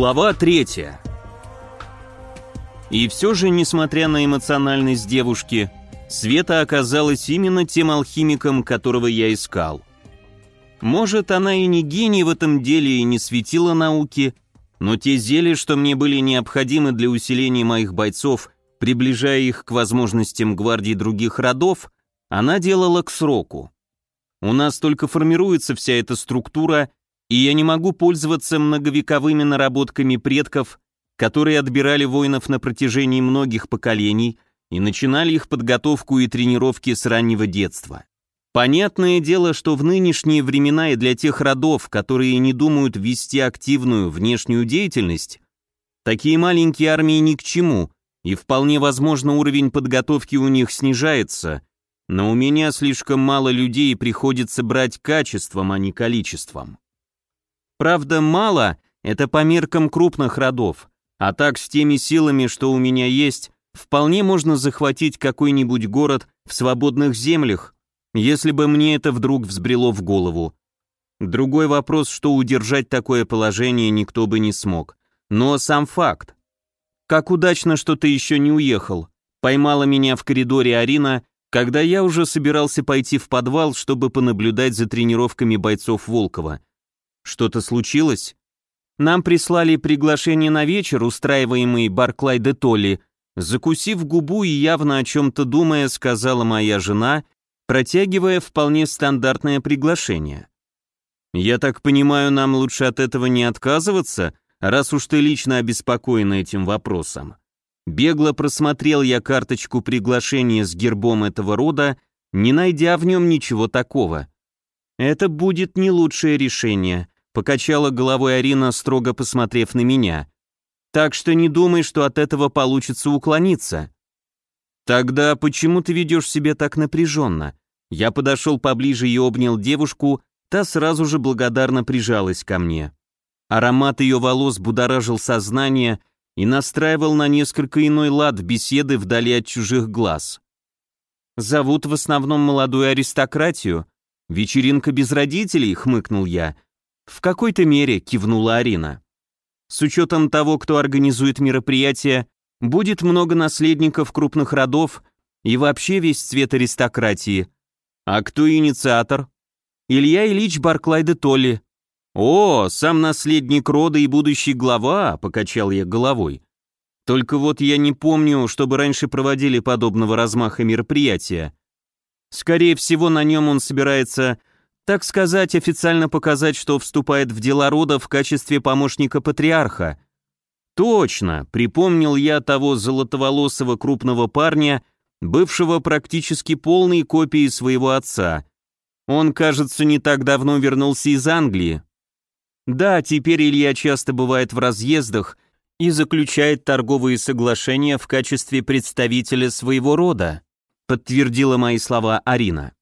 Глава 3. И все же, несмотря на эмоциональность девушки, Света оказалась именно тем алхимиком, которого я искал. Может, она и не гений в этом деле и не светила науки, но те зелья, что мне были необходимы для усиления моих бойцов, приближая их к возможностям гвардии других родов, она делала к сроку. У нас только формируется вся эта структура, и я не могу пользоваться многовековыми наработками предков, которые отбирали воинов на протяжении многих поколений и начинали их подготовку и тренировки с раннего детства. Понятное дело, что в нынешние времена и для тех родов, которые не думают вести активную внешнюю деятельность, такие маленькие армии ни к чему, и вполне возможно уровень подготовки у них снижается, но у меня слишком мало людей приходится брать качеством, а не количеством. Правда, мало — это по меркам крупных родов, а так с теми силами, что у меня есть, вполне можно захватить какой-нибудь город в свободных землях, если бы мне это вдруг взбрело в голову. Другой вопрос, что удержать такое положение никто бы не смог. Но сам факт. Как удачно, что ты еще не уехал. Поймала меня в коридоре Арина, когда я уже собирался пойти в подвал, чтобы понаблюдать за тренировками бойцов Волкова. Что-то случилось? Нам прислали приглашение на вечер, устраиваемый Барклай де Толли. Закусив губу и явно о чем-то думая, сказала моя жена, протягивая вполне стандартное приглашение. «Я так понимаю, нам лучше от этого не отказываться, раз уж ты лично обеспокоен этим вопросом». Бегло просмотрел я карточку приглашения с гербом этого рода, не найдя в нем ничего такого. «Это будет не лучшее решение», Покачала головой Арина, строго посмотрев на меня. Так что не думай, что от этого получится уклониться. Тогда почему ты ведешь себя так напряженно? Я подошел поближе и обнял девушку, та сразу же благодарно прижалась ко мне. Аромат ее волос будоражил сознание и настраивал на несколько иной лад беседы вдали от чужих глаз. Зовут в основном молодую аристократию. Вечеринка без родителей, хмыкнул я, «В какой-то мере», — кивнула Арина. «С учетом того, кто организует мероприятие, будет много наследников крупных родов и вообще весь цвет аристократии. А кто инициатор? Илья Ильич Барклай де Толли. О, сам наследник рода и будущий глава, покачал я головой. Только вот я не помню, чтобы раньше проводили подобного размаха мероприятия. Скорее всего, на нем он собирается так сказать, официально показать, что вступает в дела рода в качестве помощника патриарха. Точно, припомнил я того золотоволосого крупного парня, бывшего практически полной копией своего отца. Он, кажется, не так давно вернулся из Англии. Да, теперь Илья часто бывает в разъездах и заключает торговые соглашения в качестве представителя своего рода, подтвердила мои слова Арина.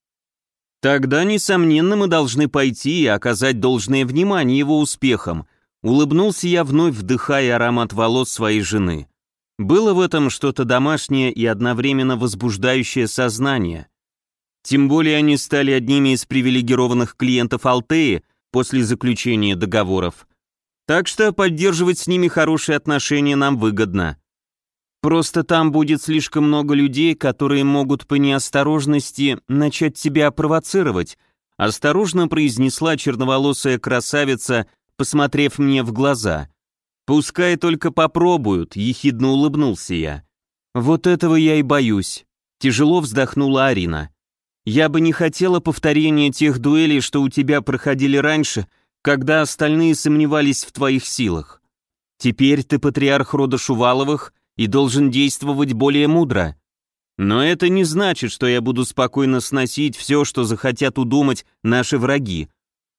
Тогда, несомненно, мы должны пойти и оказать должное внимание его успехам. Улыбнулся я вновь, вдыхая аромат волос своей жены. Было в этом что-то домашнее и одновременно возбуждающее сознание. Тем более они стали одними из привилегированных клиентов Алтеи после заключения договоров. Так что поддерживать с ними хорошие отношения нам выгодно. Просто там будет слишком много людей, которые могут по неосторожности начать тебя провоцировать», осторожно произнесла черноволосая красавица, посмотрев мне в глаза. «Пускай только попробуют», — ехидно улыбнулся я. «Вот этого я и боюсь», — тяжело вздохнула Арина. «Я бы не хотела повторения тех дуэлей, что у тебя проходили раньше, когда остальные сомневались в твоих силах. Теперь ты патриарх рода Шуваловых, и должен действовать более мудро. Но это не значит, что я буду спокойно сносить все, что захотят удумать наши враги.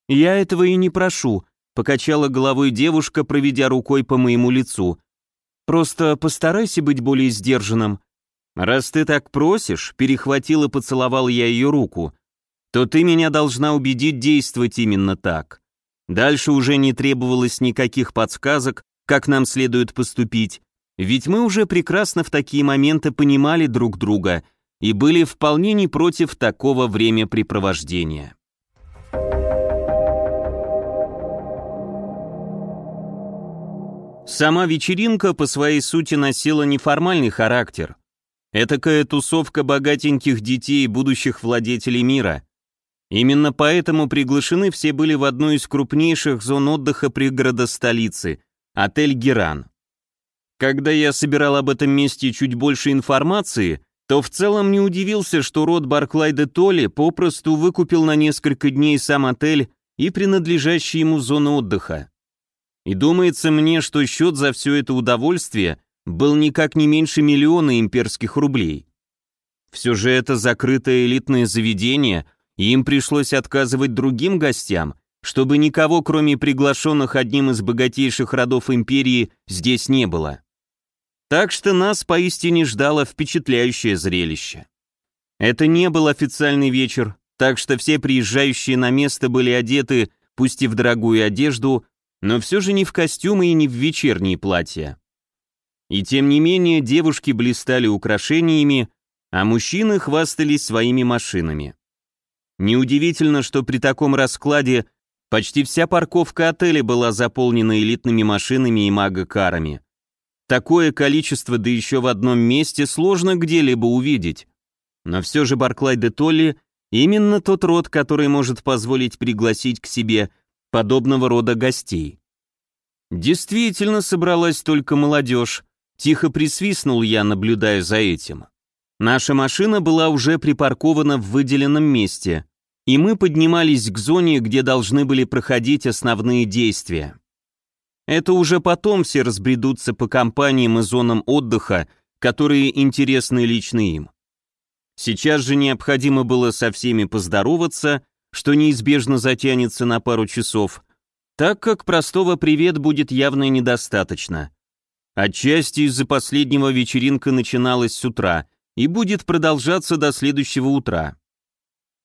Я этого и не прошу, покачала головой девушка, проведя рукой по моему лицу. Просто постарайся быть более сдержанным. Раз ты так просишь, перехватил и поцеловал я ее руку, то ты меня должна убедить действовать именно так. Дальше уже не требовалось никаких подсказок, как нам следует поступить. Ведь мы уже прекрасно в такие моменты понимали друг друга и были вполне не против такого времяпрепровождения. Сама вечеринка по своей сути носила неформальный характер. Этакая тусовка богатеньких детей и будущих владетелей мира. Именно поэтому приглашены все были в одну из крупнейших зон отдыха пригорода столицы – отель «Геран». Когда я собирал об этом месте чуть больше информации, то в целом не удивился, что род Барклай де Толли попросту выкупил на несколько дней сам отель и принадлежащие ему зоны отдыха. И думается мне, что счет за все это удовольствие был никак не меньше миллиона имперских рублей. Все же это закрытое элитное заведение, и им пришлось отказывать другим гостям, чтобы никого, кроме приглашенных одним из богатейших родов империи, здесь не было. Так что нас поистине ждало впечатляющее зрелище. Это не был официальный вечер, так что все приезжающие на место были одеты, пусть и в дорогую одежду, но все же не в костюмы и не в вечерние платья. И тем не менее девушки блистали украшениями, а мужчины хвастались своими машинами. Неудивительно, что при таком раскладе почти вся парковка отеля была заполнена элитными машинами и магокарами. Такое количество, да еще в одном месте, сложно где-либо увидеть. Но все же Барклай де Толли именно тот род, который может позволить пригласить к себе подобного рода гостей. Действительно собралась только молодежь, тихо присвистнул я, наблюдая за этим. Наша машина была уже припаркована в выделенном месте, и мы поднимались к зоне, где должны были проходить основные действия. Это уже потом все разбредутся по компаниям и зонам отдыха, которые интересны лично им. Сейчас же необходимо было со всеми поздороваться что неизбежно затянется на пару часов, так как простого «привет» будет явно недостаточно. Отчасти из-за последнего вечеринка начиналась с утра и будет продолжаться до следующего утра.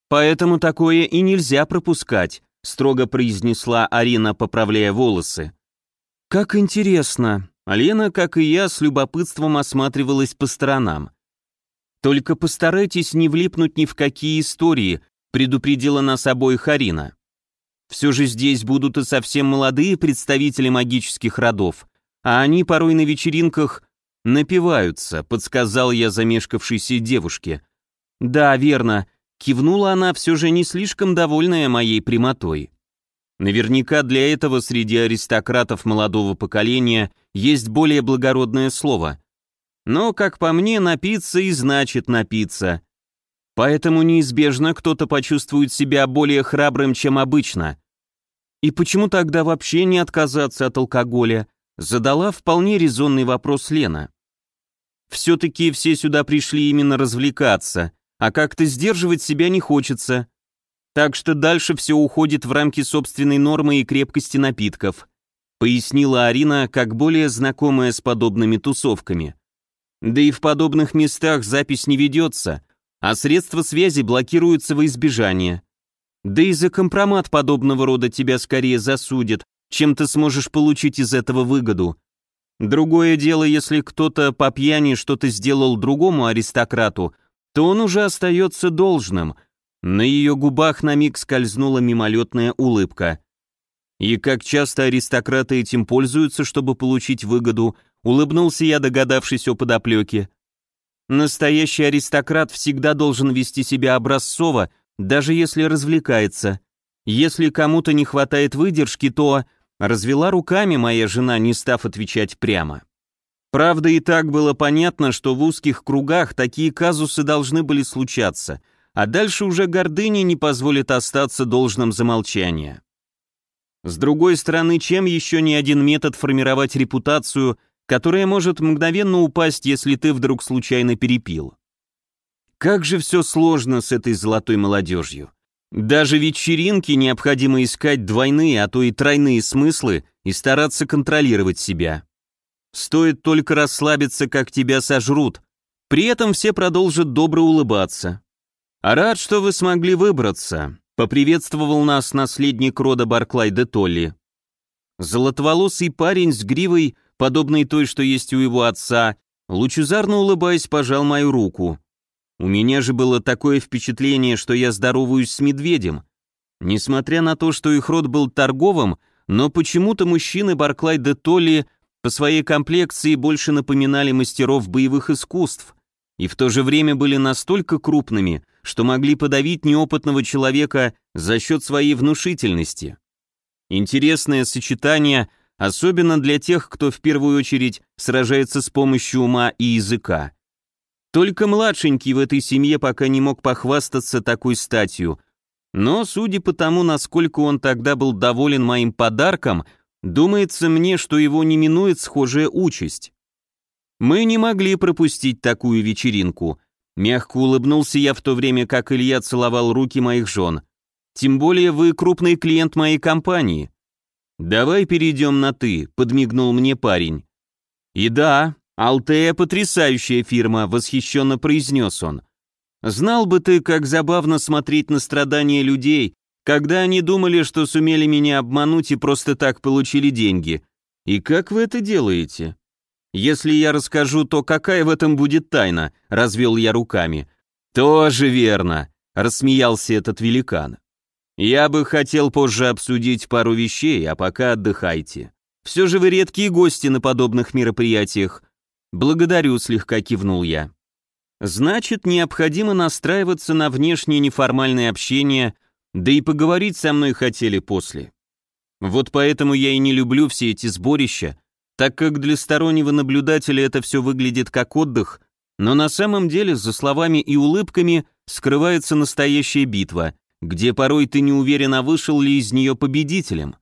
Поэтому такое и нельзя пропускать, строго произнесла Арина, поправляя волосы. Как интересно. Алена, как и я, с любопытством осматривалась по сторонам. Только постарайтесь не влипнуть ни в какие истории, предупредила нас обоих Арина. Все же здесь будут и совсем молодые представители магических родов, а они порой на вечеринках напиваются, подсказал я замешкавшейся девушке. Да, верно, кивнула она, все же не слишком довольная моей прямотой. Наверняка для этого среди аристократов молодого поколения есть более благородное слово. Но, как по мне, напиться и значит напиться. Поэтому неизбежно кто-то почувствует себя более храбрым, чем обычно. И почему тогда вообще не отказаться от алкоголя? Задала вполне резонный вопрос Лена. Все-таки все сюда пришли именно развлекаться, а как-то сдерживать себя не хочется. Так что дальше все уходит в рамки собственной нормы и крепкости напитков, пояснила Арина, как более знакомая с подобными тусовками. Да и в подобных местах запись не ведется, а средства связи блокируются во избежание. Да и за компромат подобного рода тебя скорее засудят, чем ты сможешь получить из этого выгоду. Другое дело, если кто-то по пьяни что-то сделал другому аристократу, то он уже остается должным. На ее губах на миг скользнула мимолетная улыбка. И как часто аристократы этим пользуются, чтобы получить выгоду, улыбнулся я, догадавшись о подоплеке. Настоящий аристократ всегда должен вести себя образцово, даже если развлекается. Если кому-то не хватает выдержки, то... Развела руками моя жена, не став отвечать прямо. Правда, и так было понятно, что в узких кругах такие казусы должны были случаться, а дальше уже гордыня не позволит остаться должным замолчания. С другой стороны, чем еще не один метод формировать репутацию которая может мгновенно упасть, если ты вдруг случайно перепил. Как же все сложно с этой золотой молодежью. Даже вечеринки необходимо искать двойные, а то и тройные смыслы и стараться контролировать себя. Стоит только расслабиться, как тебя сожрут. При этом все продолжат добро улыбаться. Рад, что вы смогли выбраться, поприветствовал нас наследник рода Барклай де Толли. Золотоволосый парень с гривой подобной той, что есть у его отца, лучезарно улыбаясь, пожал мою руку. У меня же было такое впечатление, что я здороваюсь с медведем. Несмотря на то, что их род был торговым, но почему-то мужчины Барклай де Толли по своей комплекции больше напоминали мастеров боевых искусств и в то же время были настолько крупными, что могли подавить неопытного человека за счет своей внушительности. Интересное сочетание, особенно для тех, кто в первую очередь сражается с помощью ума и языка. Только младшенький в этой семье пока не мог похвастаться такой статью, но, судя по тому, насколько он тогда был доволен моим подарком, Думается мне, что его не минует схожая участь. Мы не могли пропустить такую вечеринку. Мягко улыбнулся я в то время, как Илья целовал руки моих жен. Тем более вы крупный клиент моей компании. Давай перейдем на «ты», подмигнул мне парень. И да, Алтея потрясающая фирма, восхищенно произнес он. Знал бы ты, как забавно смотреть на страдания людей, когда они думали, что сумели меня обмануть и просто так получили деньги. И как вы это делаете? Если я расскажу, то какая в этом будет тайна? Развел я руками. Тоже верно, рассмеялся этот великан. Я бы хотел позже обсудить пару вещей, а пока отдыхайте. Все же вы редкие гости на подобных мероприятиях. Благодарю, слегка кивнул я. Значит, необходимо настраиваться на внешнее неформальное общение да и поговорить со мной хотели после. Вот поэтому я и не люблю все эти сборища, так как для стороннего наблюдателя это все выглядит как отдых, но на самом деле за словами и улыбками скрывается настоящая битва, где порой ты не уверен, а вышел ли из нее победителем.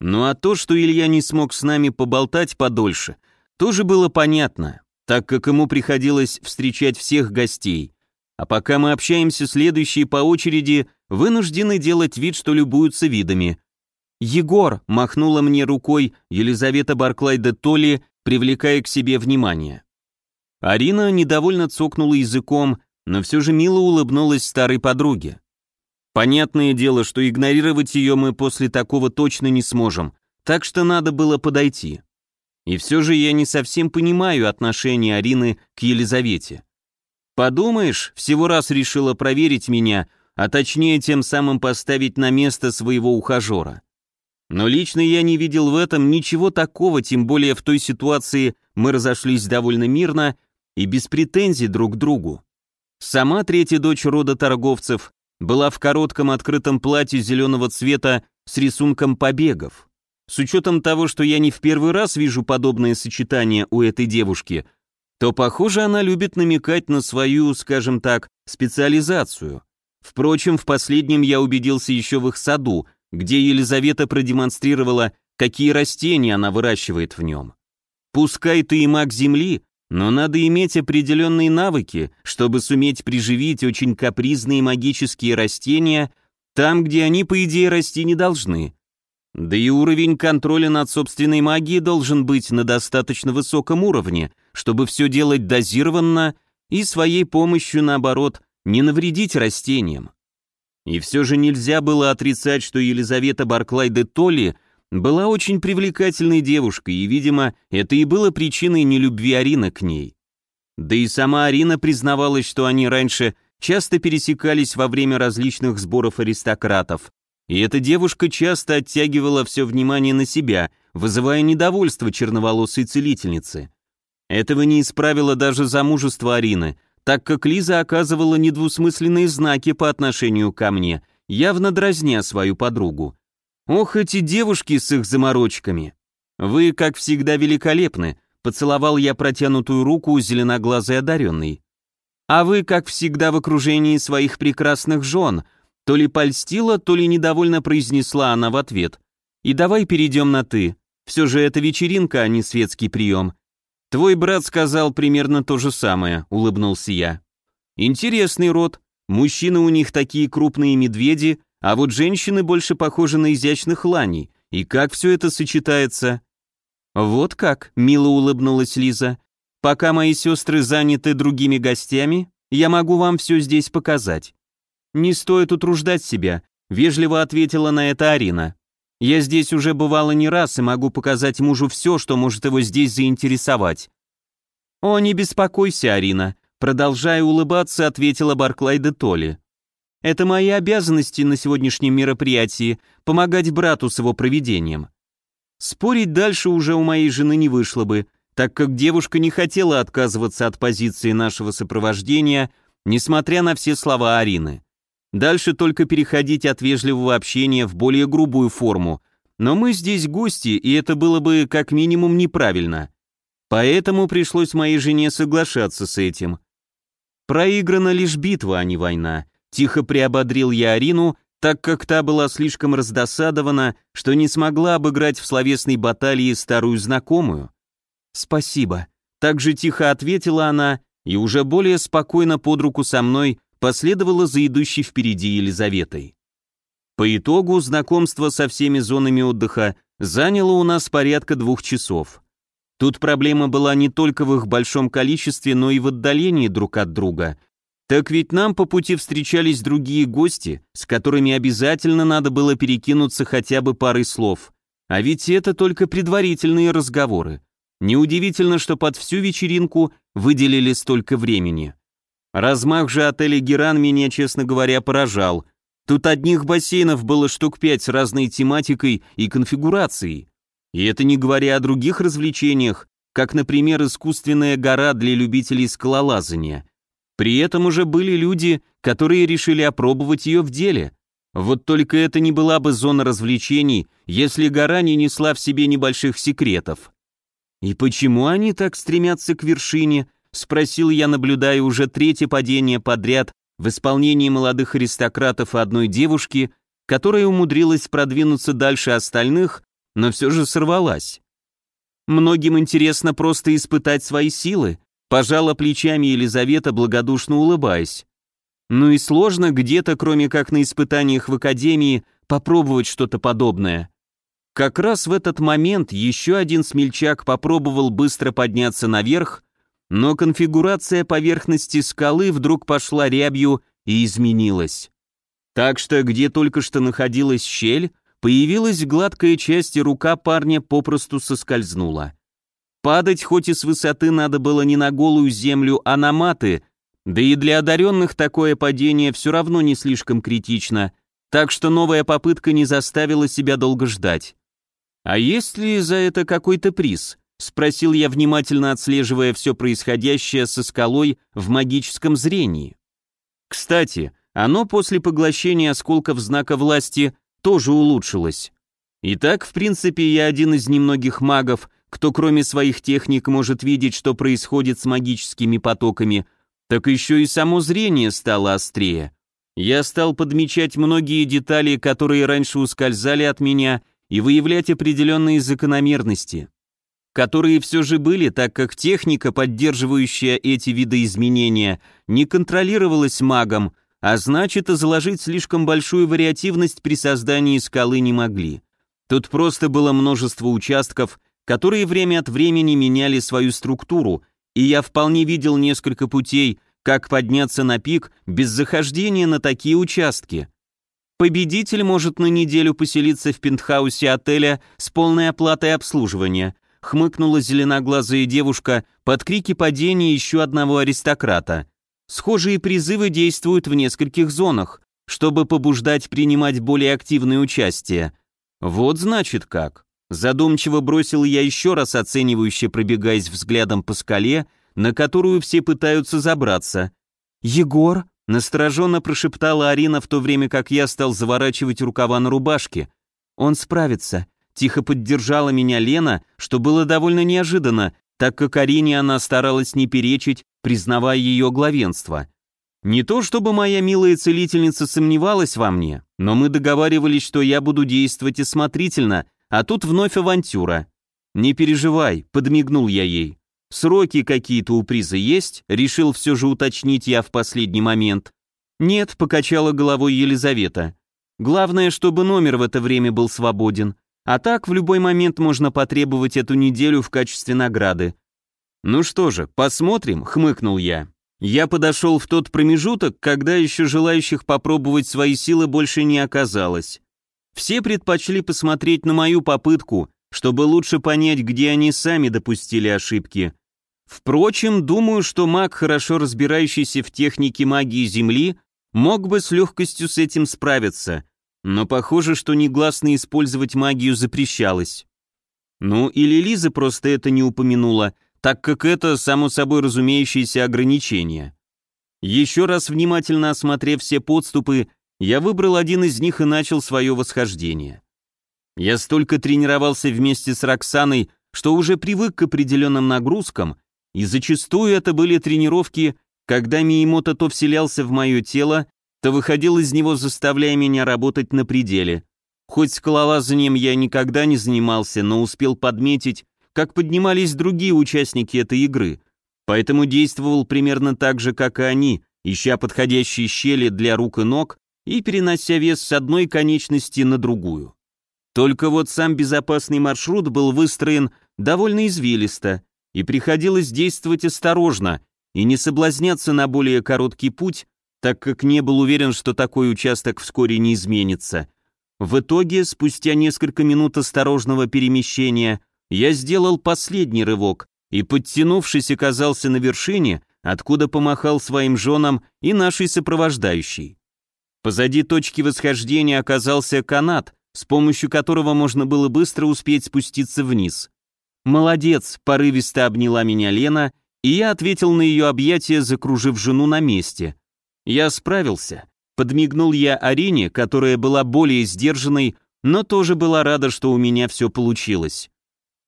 Ну а то, что Илья не смог с нами поболтать подольше, тоже было понятно, так как ему приходилось встречать всех гостей. А пока мы общаемся, следующие по очереди вынуждены делать вид, что любуются видами. «Егор!» — махнула мне рукой Елизавета Барклай де Толли, привлекая к себе внимание. Арина недовольно цокнула языком, но все же мило улыбнулась старой подруге. Понятное дело, что игнорировать ее мы после такого точно не сможем, так что надо было подойти. И все же я не совсем понимаю отношение Арины к Елизавете. Подумаешь, всего раз решила проверить меня — а точнее тем самым поставить на место своего ухажера. Но лично я не видел в этом ничего такого, тем более в той ситуации мы разошлись довольно мирно и без претензий друг к другу. Сама третья дочь рода торговцев была в коротком открытом платье зеленого цвета с рисунком побегов. С учетом того, что я не в первый раз вижу подобное сочетание у этой девушки, то, похоже, она любит намекать на свою, скажем так, специализацию. Впрочем, в последнем я убедился еще в их саду, где Елизавета продемонстрировала, какие растения она выращивает в нем. Пускай ты и маг земли, но надо иметь определенные навыки, чтобы суметь приживить очень капризные магические растения там, где они, по идее, расти не должны. Да и уровень контроля над собственной магией должен быть на достаточно высоком уровне, чтобы все делать дозированно и своей помощью, наоборот, не навредить растениям. И все же нельзя было отрицать, что Елизавета Барклай де Толли была очень привлекательной девушкой, и, видимо, это и было причиной нелюбви Арины к ней. Да и сама Арина признавалась, что они раньше часто пересекались во время различных сборов аристократов, и эта девушка часто оттягивала все внимание на себя, вызывая недовольство черноволосой целительницы. Этого не исправило даже замужество Арины, так как Лиза оказывала недвусмысленные знаки по отношению ко мне, явно дразня свою подругу. «Ох, эти девушки с их заморочками! Вы, как всегда, великолепны», поцеловал я протянутую руку зеленоглазой одаренной. «А вы, как всегда, в окружении своих прекрасных жен», то ли польстила, то ли недовольно произнесла она в ответ. «И давай перейдем на «ты». Все же это вечеринка, а не светский прием. «Твой брат сказал примерно то же самое», — улыбнулся я. «Интересный род. Мужчины у них такие крупные медведи, а вот женщины больше похожи на изящных ланей. И как все это сочетается?» «Вот как», — мило улыбнулась Лиза. «Пока мои сестры заняты другими гостями, я могу вам все здесь показать». «Не стоит утруждать себя», — вежливо ответила на это Арина. Я здесь уже бывала не раз и могу показать мужу все, что может его здесь заинтересовать». «О, не беспокойся, Арина», продолжая улыбаться, ответила Барклай де Толли. «Это мои обязанности на сегодняшнем мероприятии — помогать брату с его проведением». Спорить дальше уже у моей жены не вышло бы, так как девушка не хотела отказываться от позиции нашего сопровождения, несмотря на все слова Арины. Дальше только переходить от вежливого общения в более грубую форму, но мы здесь гости, и это было бы как минимум неправильно. Поэтому пришлось моей жене соглашаться с этим. Проиграна лишь битва, а не война. Тихо приободрил я Арину, так как та была слишком раздосадована, что не смогла обыграть в словесной баталии старую знакомую. «Спасибо», — так же тихо ответила она, и уже более спокойно под руку со мной последовала за идущей впереди Елизаветой. По итогу знакомство со всеми зонами отдыха заняло у нас порядка двух часов. Тут проблема была не только в их большом количестве, но и в отдалении друг от друга. Так ведь нам по пути встречались другие гости, с которыми обязательно надо было перекинуться хотя бы парой слов. А ведь это только предварительные разговоры. Неудивительно, что под всю вечеринку выделили столько времени. Размах же отеля «Геран» меня, честно говоря, поражал. Тут одних бассейнов было штук пять с разной тематикой и конфигурацией. И это не говоря о других развлечениях, как, например, искусственная гора для любителей скалолазания. При этом уже были люди, которые решили опробовать ее в деле. Вот только это не была бы зона развлечений, если гора не несла в себе небольших секретов. И почему они так стремятся к вершине, спросил я, наблюдая уже третье падение подряд в исполнении молодых аристократов и одной девушки, которая умудрилась продвинуться дальше остальных но все же сорвалась. Многим интересно просто испытать свои силы, пожала плечами Елизавета, благодушно улыбаясь. Ну и сложно где-то, кроме как на испытаниях в академии, попробовать что-то подобное. Как раз в этот момент еще один смельчак попробовал быстро подняться наверх, но конфигурация поверхности скалы вдруг пошла рябью и изменилась. Так что где только что находилась щель, Появилась гладкая часть, и рука парня попросту соскользнула. Падать хоть и с высоты надо было не на голую землю, а на маты, да и для одаренных такое падение все равно не слишком критично, так что новая попытка не заставила себя долго ждать. «А есть ли за это какой-то приз?» — спросил я, внимательно отслеживая все происходящее со скалой в магическом зрении. Кстати, оно после поглощения осколков знака власти тоже улучшилось. Итак, в принципе, я один из немногих магов, кто кроме своих техник может видеть, что происходит с магическими потоками, так еще и само зрение стало острее. Я стал подмечать многие детали, которые раньше ускользали от меня, и выявлять определенные закономерности, которые все же были, так как техника, поддерживающая эти виды изменения, не контролировалась магом, а значит, и заложить слишком большую вариативность при создании скалы не могли. Тут просто было множество участков, которые время от времени меняли свою структуру, и я вполне видел несколько путей, как подняться на пик без захождения на такие участки. Победитель может на неделю поселиться в пентхаусе отеля с полной оплатой обслуживания, хмыкнула зеленоглазая девушка под крики падения еще одного аристократа. Схожие призывы действуют в нескольких зонах, чтобы побуждать принимать более активное участие. Вот значит как. Задумчиво бросил я еще раз оценивающе пробегаясь взглядом по скале, на которую все пытаются забраться. «Егор?» — настороженно прошептала Арина в то время, как я стал заворачивать рукава на рубашке. «Он справится», — тихо поддержала меня Лена, что было довольно неожиданно, так как Арине она старалась не перечить, признавая ее главенство. Не то чтобы моя милая целительница сомневалась во мне, но мы договаривались, что я буду действовать осмотрительно, а тут вновь авантюра. «Не переживай», — подмигнул я ей. «Сроки какие-то у приза есть?» — решил все же уточнить я в последний момент. «Нет», — покачала головой Елизавета. «Главное, чтобы номер в это время был свободен. А так, в любой момент можно потребовать эту неделю в качестве награды. «Ну что же, посмотрим», — хмыкнул я. Я подошел в тот промежуток, когда еще желающих попробовать свои силы больше не оказалось. Все предпочли посмотреть на мою попытку, чтобы лучше понять, где они сами допустили ошибки. Впрочем, думаю, что маг, хорошо разбирающийся в технике магии Земли, мог бы с легкостью с этим справиться, но похоже, что негласно использовать магию запрещалось. Ну, или Лиза просто это не упомянула, так как это, само собой разумеющееся ограничение. Еще раз внимательно осмотрев все подступы, я выбрал один из них и начал свое восхождение. Я столько тренировался вместе с Роксаной, что уже привык к определенным нагрузкам, и зачастую это были тренировки, когда Миемото то вселялся в мое тело, то выходил из него, заставляя меня работать на пределе. Хоть скалолазанием я никогда не занимался, но успел подметить, как поднимались другие участники этой игры, поэтому действовал примерно так же, как и они, ища подходящие щели для рук и ног и перенося вес с одной конечности на другую. Только вот сам безопасный маршрут был выстроен довольно извилисто, и приходилось действовать осторожно и не соблазняться на более короткий путь, так как не был уверен, что такой участок вскоре не изменится – в итоге, спустя несколько минут осторожного перемещения, я сделал последний рывок и, подтянувшись, оказался на вершине, откуда помахал своим женам и нашей сопровождающей. Позади точки восхождения оказался канат, с помощью которого можно было быстро успеть спуститься вниз. «Молодец!» — порывисто обняла меня Лена, и я ответил на ее объятия, закружив жену на месте. Я справился. Подмигнул я Арине, которая была более сдержанной, но тоже была рада, что у меня все получилось.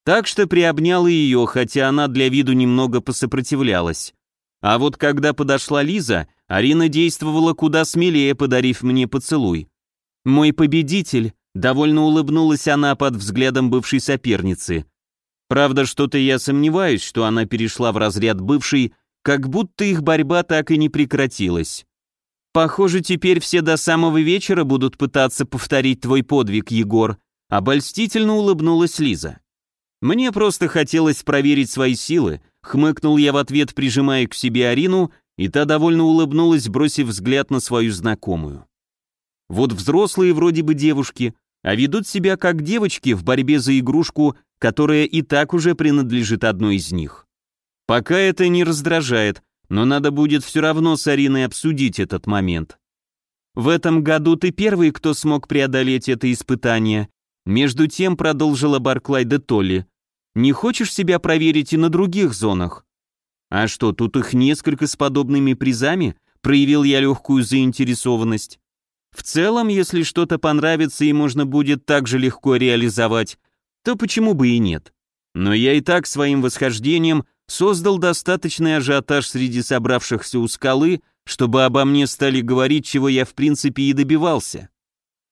Так что приобнял ее, хотя она для виду немного посопротивлялась. А вот когда подошла Лиза, Арина действовала куда смелее, подарив мне поцелуй. «Мой победитель», — довольно улыбнулась она под взглядом бывшей соперницы. Правда, что-то я сомневаюсь, что она перешла в разряд бывшей, как будто их борьба так и не прекратилась. Похоже, теперь все до самого вечера будут пытаться повторить твой подвиг, Егор. Обольстительно улыбнулась Лиза. Мне просто хотелось проверить свои силы, хмыкнул я в ответ, прижимая к себе Арину, и та довольно улыбнулась, бросив взгляд на свою знакомую. Вот взрослые вроде бы девушки, а ведут себя как девочки в борьбе за игрушку, которая и так уже принадлежит одной из них. Пока это не раздражает, но надо будет все равно с Ариной обсудить этот момент. В этом году ты первый, кто смог преодолеть это испытание. Между тем продолжила Барклай де Толли. Не хочешь себя проверить и на других зонах? А что, тут их несколько с подобными призами? Проявил я легкую заинтересованность. В целом, если что-то понравится и можно будет так же легко реализовать, то почему бы и нет? Но я и так своим восхождением создал достаточный ажиотаж среди собравшихся у скалы, чтобы обо мне стали говорить, чего я в принципе и добивался.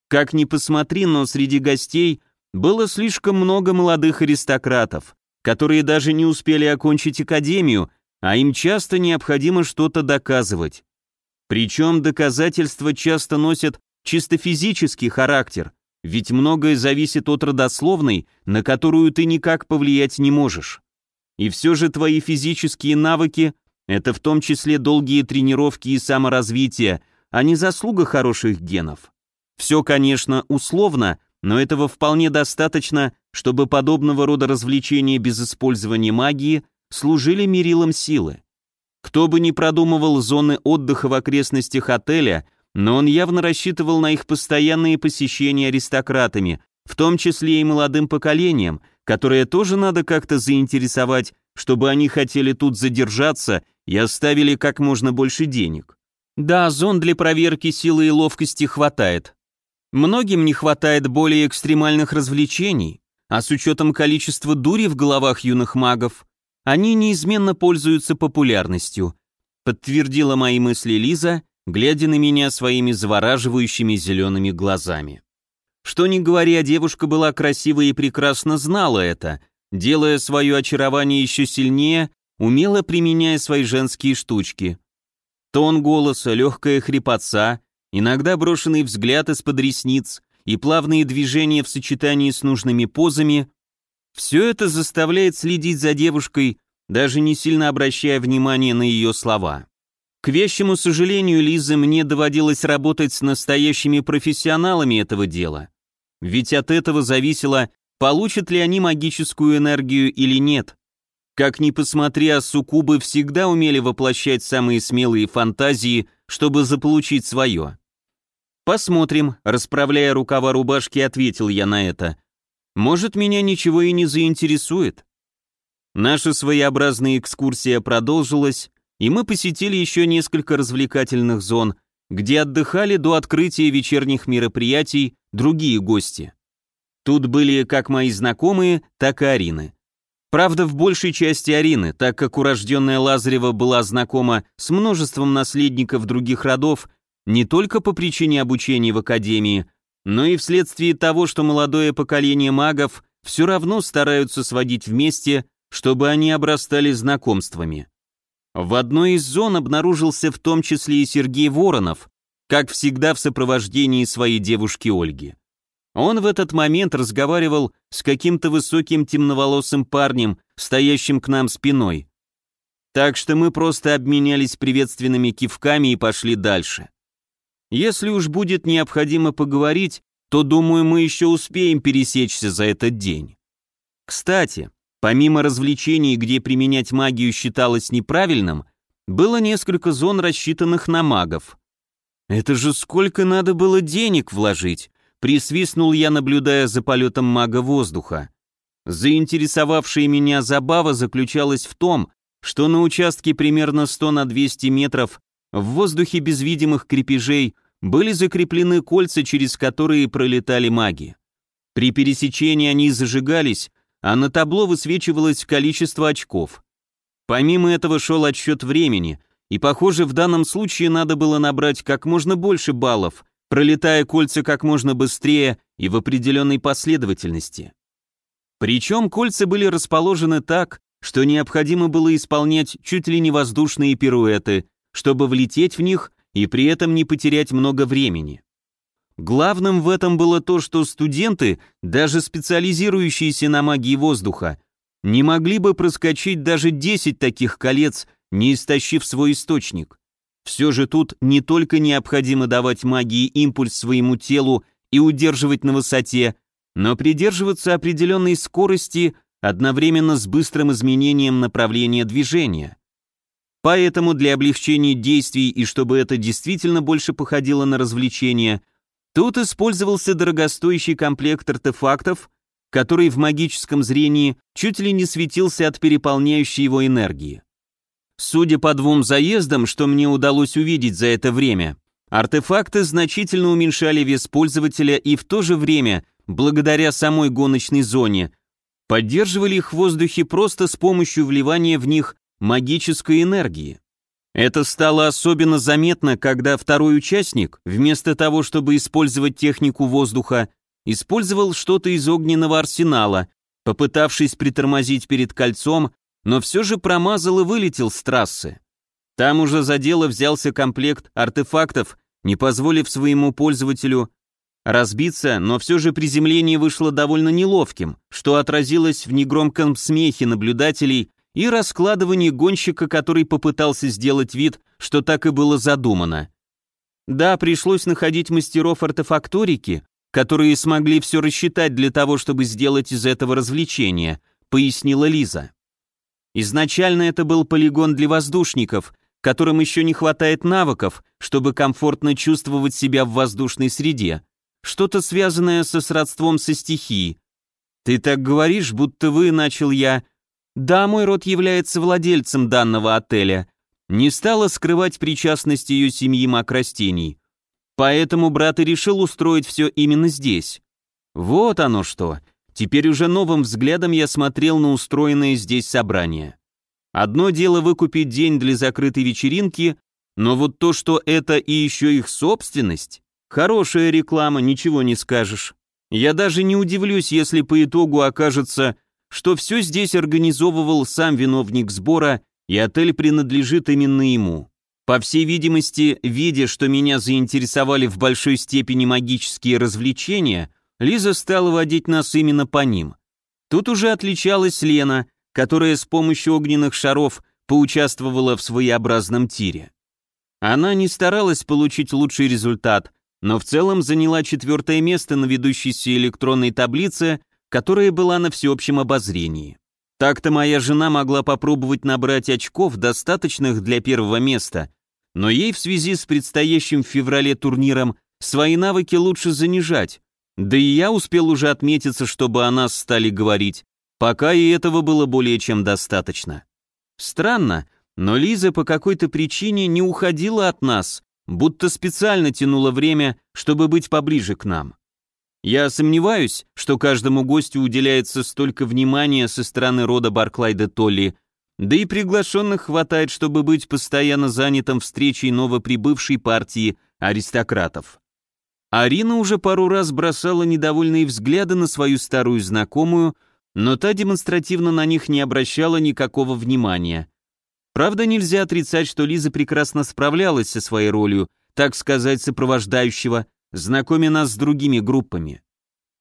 Как ни посмотри, но среди гостей было слишком много молодых аристократов, которые даже не успели окончить академию, а им часто необходимо что-то доказывать. Причем доказательства часто носят чисто физический характер, ведь многое зависит от родословной, на которую ты никак повлиять не можешь. И все же твои физические навыки – это в том числе долгие тренировки и саморазвитие, а не заслуга хороших генов. Все, конечно, условно, но этого вполне достаточно, чтобы подобного рода развлечения без использования магии служили мерилом силы. Кто бы ни продумывал зоны отдыха в окрестностях отеля, но он явно рассчитывал на их постоянные посещения аристократами, в том числе и молодым поколением, которое тоже надо как-то заинтересовать, чтобы они хотели тут задержаться и оставили как можно больше денег. Да, зон для проверки силы и ловкости хватает. Многим не хватает более экстремальных развлечений, а с учетом количества дури в головах юных магов, они неизменно пользуются популярностью, подтвердила мои мысли Лиза, глядя на меня своими завораживающими зелеными глазами. Что ни говоря, девушка была красива и прекрасно знала это, делая свое очарование еще сильнее, умело применяя свои женские штучки. Тон голоса, легкая хрипотца, иногда брошенный взгляд из-под ресниц и плавные движения в сочетании с нужными позами – все это заставляет следить за девушкой, даже не сильно обращая внимания на ее слова. К вещему сожалению, Лиза, мне доводилось работать с настоящими профессионалами этого дела. Ведь от этого зависело, получат ли они магическую энергию или нет. Как ни посмотри, а суккубы всегда умели воплощать самые смелые фантазии, чтобы заполучить свое. «Посмотрим», — расправляя рукава рубашки, ответил я на это. Может, меня ничего и не заинтересует. Наша своеобразная экскурсия продолжилась, и мы посетили еще несколько развлекательных зон, где отдыхали до открытия вечерних мероприятий другие гости. Тут были как мои знакомые, так и Арины. Правда, в большей части Арины, так как урожденная Лазарева была знакома с множеством наследников других родов не только по причине обучения в академии, но и вследствие того, что молодое поколение магов все равно стараются сводить вместе, чтобы они обрастали знакомствами. В одной из зон обнаружился в том числе и Сергей Воронов, как всегда в сопровождении своей девушки Ольги. Он в этот момент разговаривал с каким-то высоким темноволосым парнем, стоящим к нам спиной. Так что мы просто обменялись приветственными кивками и пошли дальше. Если уж будет необходимо поговорить, то, думаю, мы еще успеем пересечься за этот день. Кстати, помимо развлечений, где применять магию считалось неправильным, было несколько зон, рассчитанных на магов. Это же сколько надо было денег вложить, присвистнул я, наблюдая за полетом мага воздуха. Заинтересовавшая меня забава заключалась в том, что на участке примерно 100 на 200 метров в воздухе без видимых крепежей были закреплены кольца, через которые пролетали маги. При пересечении они зажигались, а на табло высвечивалось количество очков. Помимо этого шел отсчет времени, и, похоже, в данном случае надо было набрать как можно больше баллов, пролетая кольца как можно быстрее и в определенной последовательности. Причем кольца были расположены так, что необходимо было исполнять чуть ли не воздушные пируэты, чтобы влететь в них и при этом не потерять много времени. Главным в этом было то, что студенты, даже специализирующиеся на магии воздуха, не могли бы проскочить даже 10 таких колец, не истощив свой источник. Все же тут не только необходимо давать магии импульс своему телу и удерживать на высоте, но придерживаться определенной скорости одновременно с быстрым изменением направления движения. Поэтому для облегчения действий и чтобы это действительно больше походило на развлечение, тут использовался дорогостоящий комплект артефактов, который в магическом зрении чуть ли не светился от переполняющей его энергии. Судя по двум заездам, что мне удалось увидеть за это время, артефакты значительно уменьшали вес пользователя и в то же время, благодаря самой гоночной зоне, поддерживали их в воздухе просто с помощью вливания в них магической энергии. Это стало особенно заметно, когда второй участник, вместо того, чтобы использовать технику воздуха, использовал что-то из огненного арсенала, попытавшись притормозить перед кольцом, но все же промазал и вылетел с трассы. Там уже за дело взялся комплект артефактов, не позволив своему пользователю разбиться, но все же приземление вышло довольно неловким, что отразилось в негромком смехе наблюдателей и раскладывание гонщика, который попытался сделать вид, что так и было задумано. Да, пришлось находить мастеров артефакторики, которые смогли все рассчитать для того, чтобы сделать из этого развлечения, пояснила Лиза. Изначально это был полигон для воздушников, которым еще не хватает навыков, чтобы комфортно чувствовать себя в воздушной среде, что-то связанное со сродством со стихией. «Ты так говоришь, будто вы, — начал я, да, мой род является владельцем данного отеля. Не стала скрывать причастность ее семьи макростений. Поэтому брат и решил устроить все именно здесь. Вот оно что. Теперь уже новым взглядом я смотрел на устроенное здесь собрание. Одно дело выкупить день для закрытой вечеринки, но вот то, что это и еще их собственность, хорошая реклама, ничего не скажешь. Я даже не удивлюсь, если по итогу окажется, что все здесь организовывал сам виновник сбора, и отель принадлежит именно ему. По всей видимости, видя, что меня заинтересовали в большой степени магические развлечения, Лиза стала водить нас именно по ним. Тут уже отличалась Лена, которая с помощью огненных шаров поучаствовала в своеобразном тире. Она не старалась получить лучший результат, но в целом заняла четвертое место на ведущейся электронной таблице которая была на всеобщем обозрении. Так-то моя жена могла попробовать набрать очков, достаточных для первого места, но ей в связи с предстоящим в феврале турниром свои навыки лучше занижать, Да и я успел уже отметиться, чтобы о нас стали говорить, пока и этого было более чем достаточно. Странно, но Лиза по какой-то причине не уходила от нас, будто специально тянула время, чтобы быть поближе к нам. Я сомневаюсь, что каждому гостю уделяется столько внимания со стороны рода Барклай де Толли, да и приглашенных хватает, чтобы быть постоянно занятым встречей новоприбывшей партии аристократов. Арина уже пару раз бросала недовольные взгляды на свою старую знакомую, но та демонстративно на них не обращала никакого внимания. Правда, нельзя отрицать, что Лиза прекрасно справлялась со своей ролью, так сказать, сопровождающего, знакомя нас с другими группами.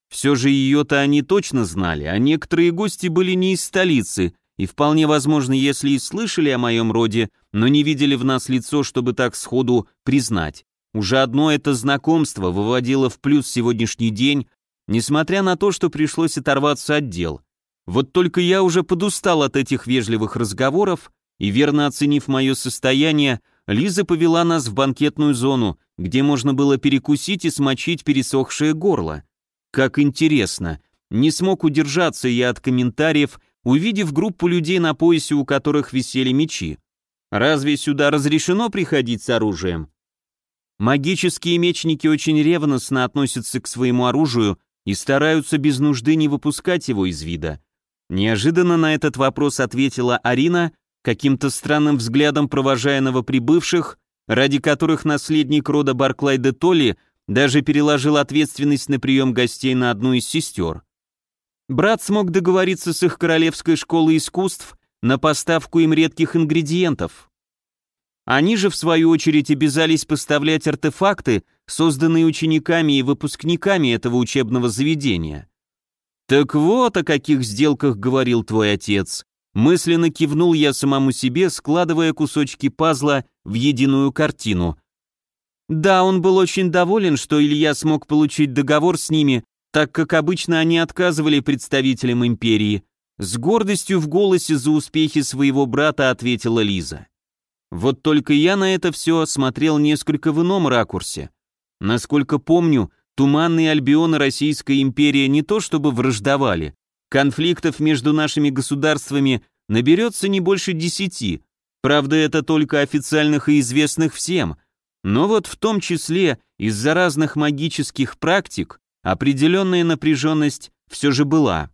Все же ее-то они точно знали, а некоторые гости были не из столицы, и вполне возможно, если и слышали о моем роде, но не видели в нас лицо, чтобы так сходу признать. Уже одно это знакомство выводило в плюс сегодняшний день, несмотря на то, что пришлось оторваться от дел. Вот только я уже подустал от этих вежливых разговоров, и верно оценив мое состояние, Лиза повела нас в банкетную зону, где можно было перекусить и смочить пересохшее горло. Как интересно, не смог удержаться я от комментариев, увидев группу людей на поясе, у которых висели мечи. Разве сюда разрешено приходить с оружием? Магические мечники очень ревностно относятся к своему оружию и стараются без нужды не выпускать его из вида. Неожиданно на этот вопрос ответила Арина, каким-то странным взглядом провожая новоприбывших, ради которых наследник рода Барклай де Толли даже переложил ответственность на прием гостей на одну из сестер. Брат смог договориться с их королевской школой искусств на поставку им редких ингредиентов, они же, в свою очередь, обязались поставлять артефакты, созданные учениками и выпускниками этого учебного заведения. «Так вот о каких сделках говорил твой отец», мысленно кивнул я самому себе, складывая кусочки пазла в единую картину. Да, он был очень доволен, что Илья смог получить договор с ними, так как обычно они отказывали представителям империи. С гордостью в голосе за успехи своего брата ответила Лиза. Вот только я на это все смотрел несколько в ином ракурсе. Насколько помню, туманные альбионы Российской империи не то чтобы враждовали. Конфликтов между нашими государствами наберется не больше десяти. Правда, это только официальных и известных всем. Но вот в том числе из-за разных магических практик определенная напряженность все же была.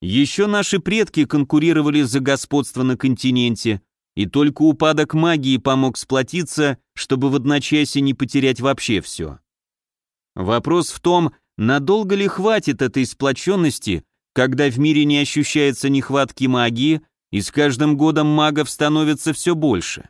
Еще наши предки конкурировали за господство на континенте, и только упадок магии помог сплотиться, чтобы в одночасье не потерять вообще все. Вопрос в том, надолго ли хватит этой сплоченности, когда в мире не ощущается нехватки магии, и с каждым годом магов становится все больше.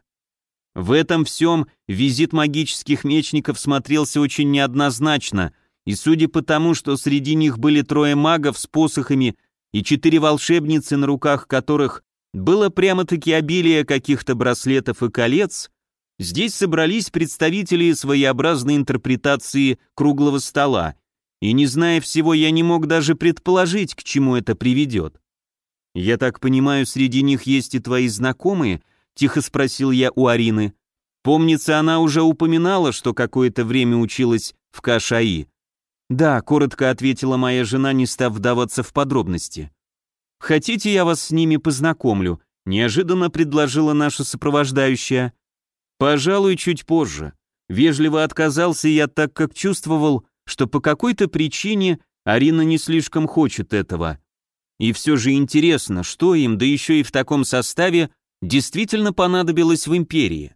В этом всем визит магических мечников смотрелся очень неоднозначно, и судя по тому, что среди них были трое магов с посохами и четыре волшебницы, на руках которых было прямо-таки обилие каких-то браслетов и колец, здесь собрались представители своеобразной интерпретации круглого стола, и не зная всего, я не мог даже предположить, к чему это приведет. «Я так понимаю, среди них есть и твои знакомые?» — тихо спросил я у Арины. Помнится, она уже упоминала, что какое-то время училась в Кашаи. «Да», — коротко ответила моя жена, не став вдаваться в подробности. «Хотите, я вас с ними познакомлю?» — неожиданно предложила наша сопровождающая. «Пожалуй, чуть позже». Вежливо отказался я, так как чувствовал, что по какой-то причине Арина не слишком хочет этого. И все же интересно, что им, да еще и в таком составе, действительно понадобилось в империи.